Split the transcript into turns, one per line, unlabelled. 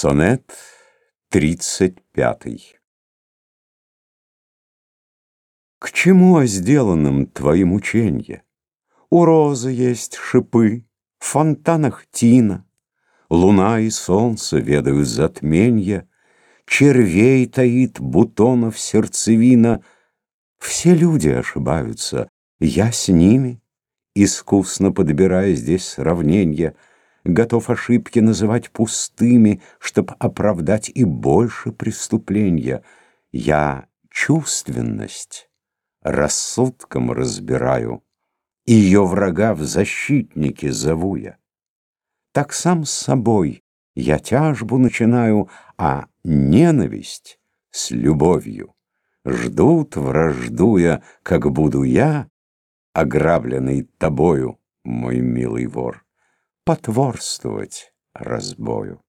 Сонет тридцать пятый. К чему о сделанном твои мученья? У розы есть шипы, в фонтанах тина, Луна и солнце ведают затменья, Червей таит бутонов сердцевина. Все люди ошибаются, я с ними, Искусно подбирая здесь сравненья, готов ошибки называть пустыми, чтоб оправдать и больше преступления. Я чувственность рассудком разбираю, и ее врага в защитнике зову я. Так сам с собой я тяжбу начинаю, а ненависть с любовью ждут, враждуя, как буду я, ограбленный тобою, мой милый вор потворствовать разбою.